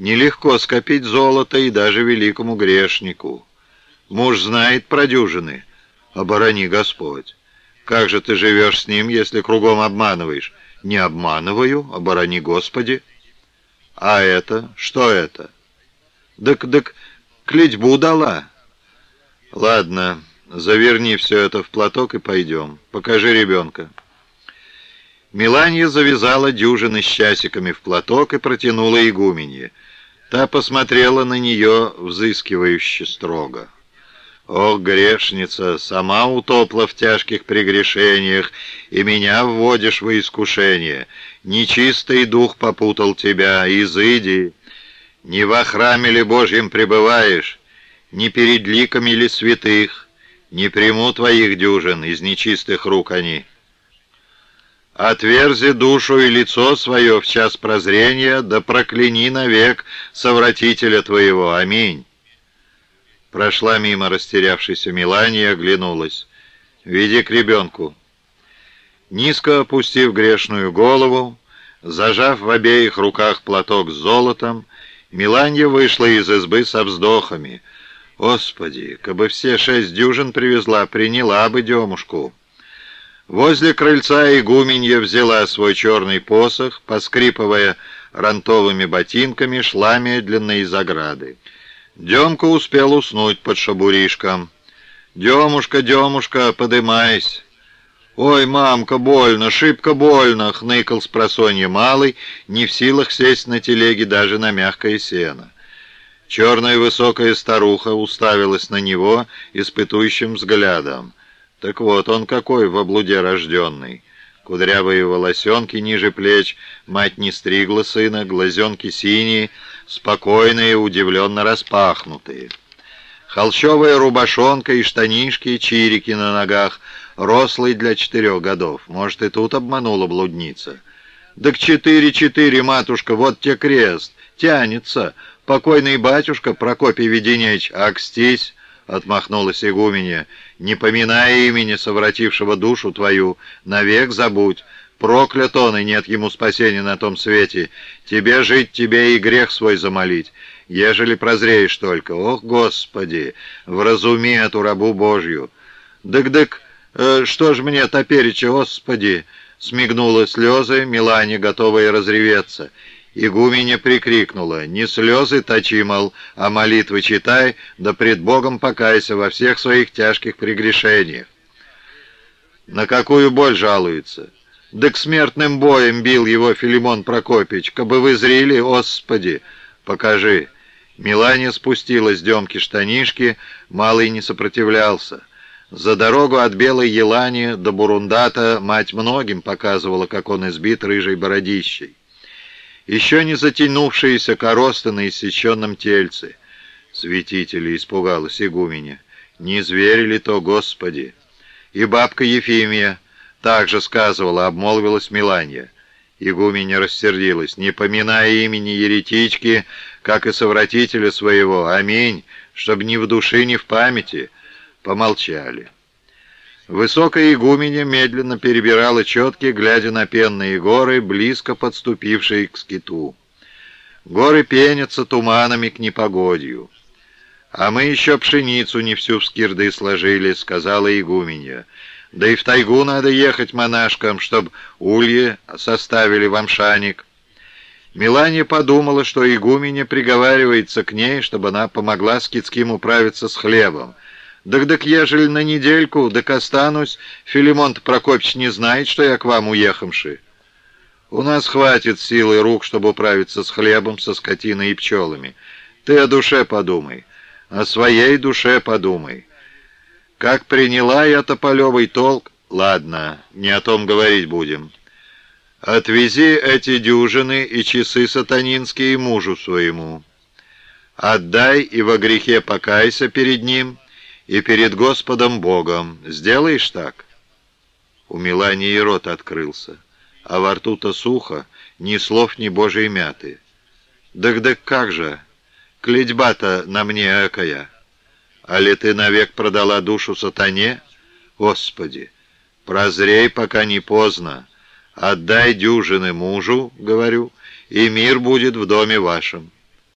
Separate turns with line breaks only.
Нелегко скопить золото и даже великому грешнику. Муж знает про дюжины. Оборони Господь. Как же ты живешь с ним, если кругом обманываешь? Не обманываю, оборони Господи. А это? Что это? Дак-дак, клетьбу дала. Ладно, заверни все это в платок и пойдем. Покажи ребенка. Меланья завязала дюжины с часиками в платок и протянула игуменье. Та посмотрела на нее взыскивающе строго. «Ох, грешница, сама утопла в тяжких прегрешениях, и меня вводишь во искушение. Нечистый дух попутал тебя, изыди. Не во храме ли Божьем пребываешь, не перед ликами ли святых, не приму твоих дюжин, из нечистых рук они». Отверзи душу и лицо свое в час прозрения, да прокляни навек совратителя твоего. Аминь. Прошла мимо растерявшейся Милани и оглянулась. «Веди к ребенку». Низко опустив грешную голову, зажав в обеих руках платок с золотом, Миланья вышла из избы со вздохами. «Господи, кабы все шесть дюжин привезла, приняла бы демушку». Возле крыльца игуменья взяла свой черный посох, поскрипывая рантовыми ботинками, шла медленно из ограды. Демка успел уснуть под шабуришком. «Демушка, Демушка, подымайся!» «Ой, мамка, больно, шибко больно!» — хныкал с просонья малый, не в силах сесть на телеге даже на мягкое сено. Черная высокая старуха уставилась на него испытующим взглядом. Так вот, он какой в облуде рожденный. Кудрявые волосенки ниже плеч, мать не стригла сына, глазенки синие, спокойные, удивленно распахнутые. Холщовая рубашонка и штанишки, чирики на ногах, рослый для четырех годов. Может, и тут обманула блудница. «Да к четыре-четыре, матушка, вот те крест, тянется. Покойный батюшка Прокопий Веденеч, акстись». Отмахнулась игуменя. «Не поминая имени совратившего душу твою, навек забудь. Проклят он, и нет ему спасения на том свете. Тебе жить, тебе и грех свой замолить, ежели прозреешь только. Ох, Господи, вразуми эту рабу Божью!» «Дык-дык, э, что ж мне топереча, Господи!» Смигнула слезы, Милане, готовая разреветься. Игуменя прикрикнула, «Не слезы точи, мол, а молитвы читай, да пред Богом покайся во всех своих тяжких прегрешениях». На какую боль жалуется? Да к смертным боем бил его Филимон Прокопич, кабы вы зрели, Господи, покажи. Милане спустила с демки штанишки, малый не сопротивлялся. За дорогу от Белой Елани до Бурундата мать многим показывала, как он избит рыжей бородищей еще не затянувшиеся коросты на иссеченном тельце. Святители испугалась игуменя. Не звери ли то, Господи? И бабка Ефимия также сказывала, обмолвилась Миланья. Игуменя рассердилась, не поминая имени еретички, как и совратителя своего. Аминь, чтоб ни в душе, ни в памяти. Помолчали. Высокая игуменя медленно перебирала четки, глядя на пенные горы, близко подступившие к скиту. Горы пенятся туманами к непогодью. «А мы еще пшеницу не всю в скирды сложили», — сказала игуменья. «Да и в тайгу надо ехать монашкам, чтоб улье составили вам шаник». Мелания подумала, что игуменя приговаривается к ней, чтобы она помогла скитским управиться с хлебом. «Так так ежели на недельку, так останусь, Филимон Прокопьевич не знает, что я к вам уехавши. У нас хватит силы рук, чтобы управиться с хлебом, со скотиной и пчелами. Ты о душе подумай, о своей душе подумай. Как приняла я тополевый толк, ладно, не о том говорить будем». Отвези эти дюжины и часы сатанинские мужу своему. Отдай и во грехе покайся перед ним, и перед Господом Богом. Сделаешь так?» У Мелании рот открылся, а во рту-то сухо, ни слов, ни божьей мяты. «Так-да как же? Клетьба-то на мне экая. А ли ты навек продала душу сатане? Господи, прозрей, пока не поздно. Отдай дюжины мужу, — говорю, — и мир будет в доме вашем».